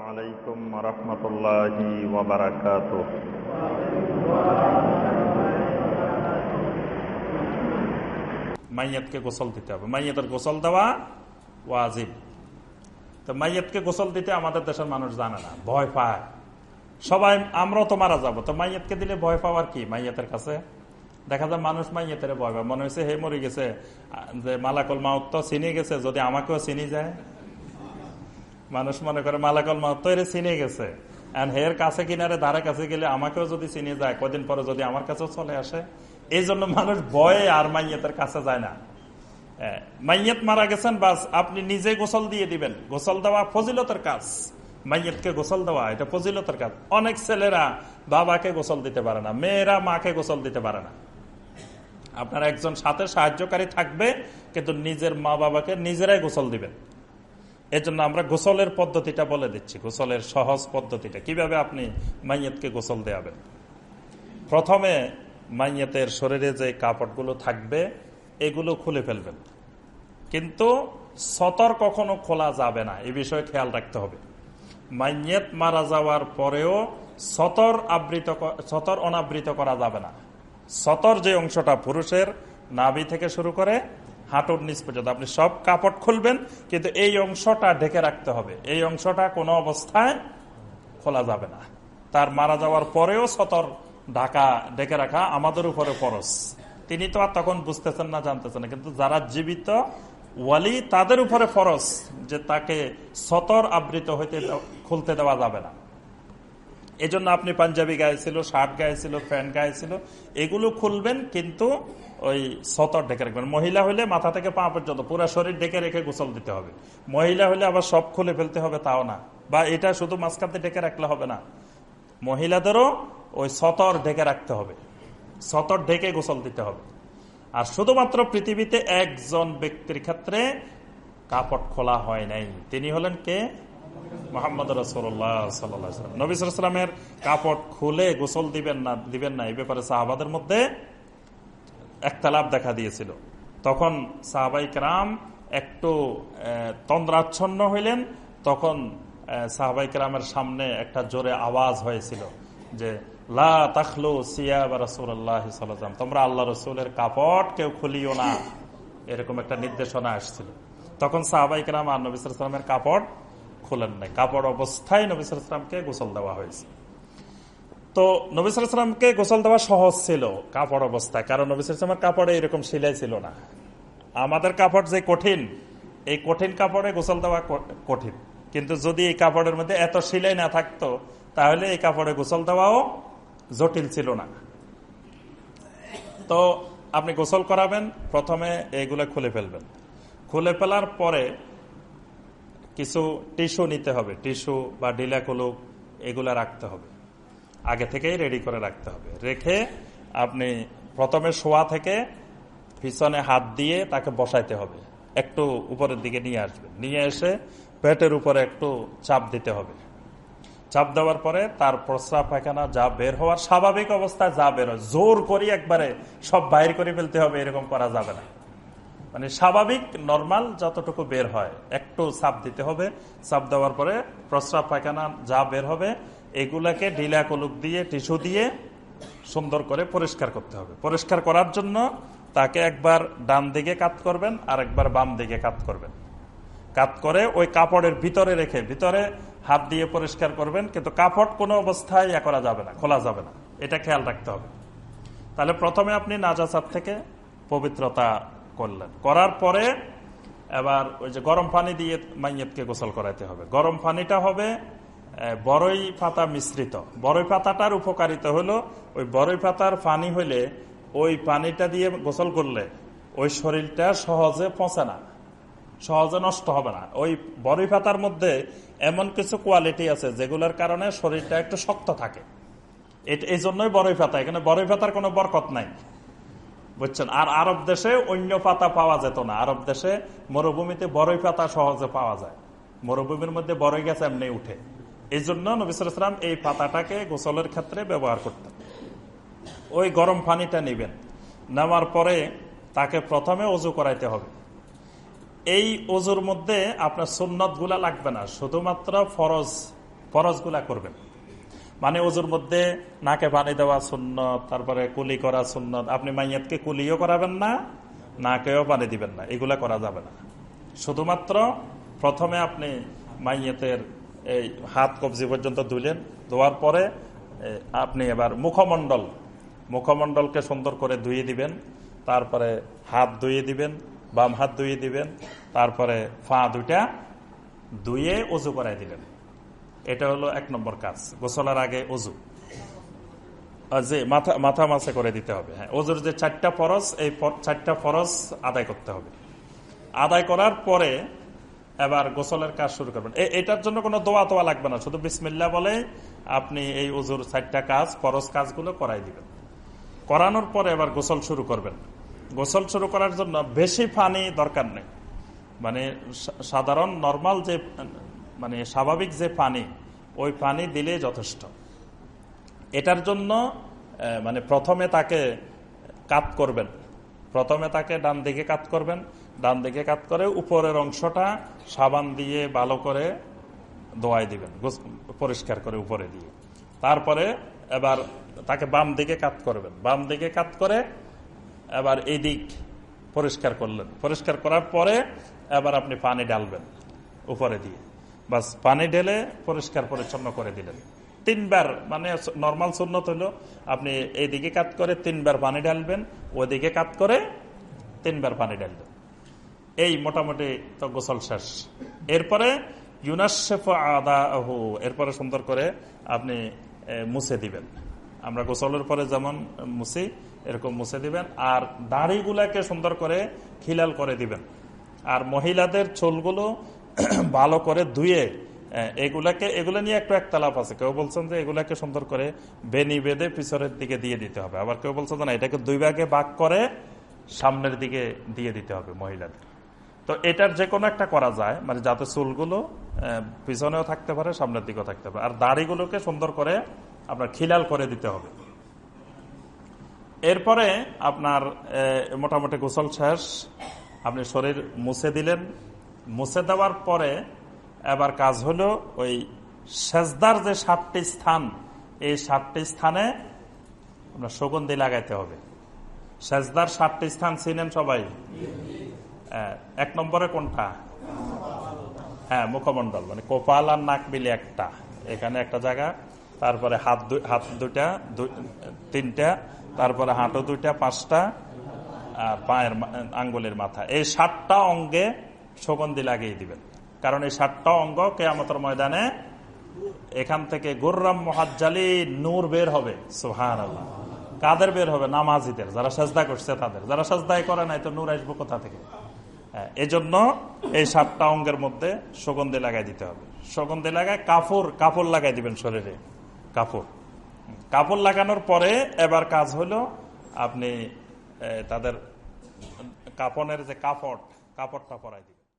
আলাইকুম রহমতুল্লাহি ওবরাকাত মাইয়াতকে গোসল দিতে হবে মাইয়াতের গোসল দেওয়া ওয়াজিব তো মাইয়াতকে গোসল দিতে আমাদের দেশের মানুষ জানে না ভয় পায় সবাই আমরাও তো মারা যাব তো মাইয়াতকে দিলে ভয় পাওয়ার কি মাইয়াতের কাছে দেখা যায় মানুষ মাইয়াতের ভয় পায় মনে হয়েছে হে মরে গেছে যে মালাকল মাউত তো চিনি গেছে যদি আমাকেও চিনি যায় মানুষ মনে করে, মালাকল এর চিনে গেছে। হের কাছে কিনারে, ধারে কাছে গেলে আমাকেও যদি চিনে যায়, কদিন পরে যদি আমার কাছেও চলে আসে, এই জন্য মানুষ ভয়ে আর মাইয়াতের কাছে যায় না। মাইয়াত মারা গেছেন, বাস আপনি নিজে গোসল দিয়ে দিবেন। গোসল দেওয়া ফজিলতের কাজ। মাইয়াতকে গোসল দেওয়া, এটা ফজিলতের কাজ। অনেক ছেলেরা বাবাকে গোসল দিতে পারে না, মেয়েরা মাকে গোসল দিতে পারে না। আপনার একজন সাথে সাহায্যকারী থাকবে, কিন্তু নিজের মা বাবাকে নিজেরাই গোসল দিবেন। এজন্য আমরা গোসলের পদ্ধতিটা বলে দিচ্ছি। গোসলের সহজ পদ্ধতিটা। কীভাবে আপনি মাইয়াতকে গোসল দেয়াবেন? প্রথমে মাইয়াতের শরীরে যে কাপড়গুলো থাকবে, এগুলো খুলে ফেলবেন। কিন্তু সতর কখনো খোলা যাবে না। এ বিষয়ে খেয়াল রাখতে হবে। মাইয়েত মারা যাওয়ার পরেও সতর আবৃত সতর অনাবৃত করা যাবে না। সতর যে অংশটা পুরুষের, নাভি থেকে শুরু করে হাঁটুর নিচ পর্যন্ত। আপনি সব কাপড় খুলবেন, কিন্তু এই অংশটা ঢেকে রাখতে হবে। এই অংশটা কোনো অবস্থায় খোলা যাবে না। তার মারা যাওয়ার পরেও সতর ঢাকা ডেকে রাখা আমাদের উপরে পরশ তিনি তো আর তখন বুঝতেছেন না, জানতেছেন না। কিন্তু যারা জীবিত ওয়ালি, তাদের উপরে ফরস যে তাকে সতর আবৃত হইতে খুলতে দেওয়া যাবে না। এজন্য আপনি পাঞ্জাবি গায়ে ছিল শার্ট গায়ে ছিল প্যান্ট গায়ে ছিল এগুলো খুলবেন কিন্তু ওই সতর ঢেকে রাখবেন। মহিলা হলে মাথা থেকে পা পর্যন্ত পুরো শরীর ডেকে রেখে গোসল দিতে হবে। মহিলা হলে আবার সব খুলে ফেলতে হবে তাও না। বা এটা শুধু মাঝখানতে ডেকে রাখলে হবে না। মহিলাদেরও ওই সতর ঢেকে রাখতে হবে। সতর ঢেকে গোসল দিতে হবে। আর শুধুমাত্র পৃথিবীতে একজন ব্যক্তির ক্ষেত্রে কাপড় খোলা হয় নাই। তিনি হলেন কে? কাপড় খুলে গোসল দিবেন না দিবেন না এই ব্যাপারে সাহাবাদের মধ্যে দেখা দিয়েছিল। তখন সাহাবাইক রাম একটু তন্দ্রাচ্ছন্ন হইলেন, তখন সাহাবাইক রামের সামনে একটা জোরে আওয়াজ হয়েছিল যে, লা তোমরা আল্লাহ রসুলের কাপড় কেউ খুলিও না। এরকম একটা নির্দেশনা আসছিল। তখন সাহাবাই সাহাবাইকরাম আর নবিসামের কাপড় খুলেন নাই। কাপড় অবস্থায় নবিসামকে গোসল দেওয়া হয়েছে। তো নবিসামকে গোসল দেওয়া সহজ ছিল কাপড় অবস্থায়, কারণ নবিসামের কাপড়ে এরকম সিলাই ছিল না। আমাদের কাপড় যে কঠিন, এই কঠিন কাপড়ে গোসল দেওয়া কঠিন। কিন্তু যদি এই কাপড়ের মধ্যে এত সিলাই না থাকতো, তাহলে এই কাপড়ে গোসল দেওয়াও জটিল ছিল না। তো আপনি গোসল করাবেন, প্রথমে এইগুলো খুলে ফেলবেন। খুলে ফেলার পরে কিছু টিস্যু নিতে হবে। টিস্যু বা ডিলা কুলুক এগুলা রাখতে হবে। আগে থেকেই রেডি করে রাখতে হবে। রেখে আপনি প্রথমে শোয়া থেকে পিছনে হাত দিয়ে তাকে বসাইতে হবে। একটু উপরের দিকে নিয়ে আসবেন। নিয়ে এসে পেটের উপরে একটু চাপ দিতে হবে। চাপ দেওয়ার পরে তার প্রস্রাব পায়খানা যা বের হওয়ার স্বাভাবিক অবস্থায় যা বের হয়। জোর করি একবারে সব বাইর করে ফেলতে হবে, এরকম করা যাবে না। মানে স্বাভাবিক নর্মাল যতটুকু বের হয়। একটু সাপ দিতে হবে। সাপ দেওয়ার পরে প্রস্রাব পায়খানা যা বের হবে, এগুলাকে ঢিলা কলুক দিয়ে, টিস্যু দিয়ে সুন্দর করে পরিষ্কার করতে হবে। পরিষ্কার করার জন্য তাকে একবার ডান দিকে কাত করবেন আর একবার বাম দিকে কাত করবেন। কাত করে ওই কাপড়ের ভিতরে রেখে, ভিতরে হাত দিয়ে পরিষ্কার করবেন, কিন্তু কাপড় কোনো অবস্থায় ইয়া করা যাবে না, খোলা যাবে না। এটা খেয়াল রাখতে হবে। তাহলে প্রথমে আপনি নাজাসার থেকে পবিত্রতা করলেন। করার পরে এবার ওই যে গরম পানি দিয়ে মাইয়েতকে গোসল করাইতে হবে। গরম পানিটা হবে বড়ই পাতা মিশ্রিত। বড়ই পাতাটার উপকারিতা হলো, ওই বড়ই পাতার পানি হইলে ওই পানিটা দিয়ে গোসল করলে ওই শরীরটা সহজে পচে না, সহজে নষ্ট হবে না। ওই বড়ই পাতার মধ্যে এমন কিছু কোয়ালিটি আছে যেগুলোর কারণে শরীরটা একটু শক্ত থাকে। এই জন্যই বড়ই পাতা। এখানে বড়ই পাতার কোনো বরকত নাই। বুঝছেন? আর আরব দেশে অন্য পাতা পাওয়া যেত না। আরব দেশে মরুভূমিতে বড়ই পাতা সহজে পাওয়া যায়। মরুভূমির মধ্যে বড়ই গাছ এমনি উঠে। এই জন্য নবিসাম এই পাতাটাকে গোসলের ক্ষেত্রে ব্যবহার করতেন। ওই গরম পানিটা নেবেন। নেওয়ার পরে তাকে প্রথমে অজু করাইতে হবে। এই অজুর মধ্যে আপনার সুন্নত লাগবে না। শুধুমাত্র ফরজ, ফরজগুলা করবেন। মানে ওজুর মধ্যে নাকে পানি দেওয়া সুন্নত, তারপরে কুলি করা সুন্নত। আপনি মাইয়াতকে কুলিও করাবেন না, নাকেও পানি দিবেন না। এগুলা করা যাবে না। শুধুমাত্র প্রথমে আপনি মাইয়াতের এই হাত কবজি পর্যন্ত ধুলেন ধোয়ার পরে আপনি এবার মুখমণ্ডল, মুখমণ্ডলকে সুন্দর করে ধুয়ে দিবেন, তারপরে হাত ধুয়ে দিবেন, বাম হাত ধুয়ে দিবেন, তারপরে ফা দুইটা ধুয়ে অজু করাই দিলেন। এটা হলো এক নম্বর কাজ। গোসলার আগে অজু যে মাথা মাথা মাছে করে দিতে হবে। হ্যাঁ অজুর যে চারটা ফরজ, এই চারটা ফরজ আদায় করতে হবে। আদায় করার পরে এবার গোসলের কাজ শুরু করবেন। এটার জন্য কোনো দোয়া তোয়া লাগবে না। শুধু বিসমিল্লা বলে আপনি এই অজুর চারটা কাজ, ফরজ কাজগুলো করাই দিবেন। করানোর পরে এবার গোসল শুরু করবেন। গোসল শুরু করার জন্য বেশি পানি দরকার নেই। মানে সাধারণ, নর্মাল যে মানে স্বাভাবিক যে পানি, ওই পানি দিলে যথেষ্ট। এটার জন্য মানে প্রথমে তাকে কাত করবেন। প্রথমে তাকে ডান দিকে কাত করবেন। ডান দিকে কাত করে উপরের অংশটা সাবান দিয়ে ভালো করে দোয়াই দিবেন পরিষ্কার করে উপরে দিয়ে। তারপরে এবার তাকে বাম দিকে কাত করবেন। বাম দিকে কাত করে এবার এই দিক পরিষ্কার করলেন। পরিষ্কার করার পরে এবার আপনি পানি ডালবেন উপরে দিয়ে। বাস পানি ঢেলে পরিষ্কার পরিচ্ছন্ন করে দিলেন। তিনবার মানে নর্মাল সুন্নত হলো, আপনি এইদিকে কাত করে তিনবার পানি ঢালবেন, ওইদিকে কাত করে তিনবার পানি ঢালবেন। এই মোটামুটি তো গোসল শেষ। এরপরে আদা এরপরে সুন্দর করে আপনি মুছে দিবেন। আমরা গোসলের পরে যেমন মুছি, এরকম মুছে দিবেন। আর দাড়িগুলাকে সুন্দর করে খিলাল করে দিবেন। আর মহিলাদের চুলগুলো ভালো করে ধুয়ে এগুলাকে, এগুলো নিয়ে একটু একতলাপ আছে। কেউ বলছেন যে এগুলাকে সুন্দর করে বেনি বেঁধে পিছনের দিকে দিয়ে দিতে হবে। আবার কেউ বলছেন না, এটাকে দুই ভাগে ভাগ করে সামনের দিকে দিয়ে দিতে হবে মহিলাদের। তো এটার যে কোনো একটা করা যায় মানে যাতে চুলগুলো পিছনেও থাকতে পারে, সামনের দিকেও থাকতে পারে। আর দাড়িগুলোকে সুন্দর করে আপনার খিলাল করে দিতে হবে। এরপরে আপনার মোটামুটি গোসল শেষ, আপনি শরীর মুছে দিলেন মুছে দেওয়ার পরে এবার কাজ হলো ওই সেজদার যে সাতটি স্থান, এই সাতটি স্থানে আপনার সুগন্ধি লাগাইতে হবে। সেজদার সাতটি স্থান ছিলেন সবাই? এক নম্বরে কোনটা? হ্যাঁ মুখমণ্ডল মানে কপাল আর নাক মিলে একটা। এখানে একটা জায়গা, তারপরে হাত হাত দুটা তিনটা, তারপরে হাঁটু দুইটা, পাঁচটা, আর পায়ের আঙ্গুলের মাথা। এই সাতটা অঙ্গে সুগন্ধি লাগিয়ে দিবেন। কারণ এই সাতটা অঙ্গ কেয়ামতের ময়দানে এখান থেকে গুর্রাম মহাজ্জালি নূর বের হবে সোহান আল্লাহ কাদের বের হবে? নামাজিদের। যারা সাজদা করছে তাদের। যারা সাজদাই করে নাই তো নূর আসব কোথা থেকে? এজন্য এই সাতটা অঙ্গের মধ্যে সুগন্ধি লাগাই দিতে হবে। সুগন্ধি লাগায় কাপড় কাপড় লাগাই দিবেন শরীরে। কাপড়। কাপড় লাগানোর পরে এবার কাজ হলো আপনি তাদের কাপনের যে কাপড়, কাপড়টা পরাই দিবেন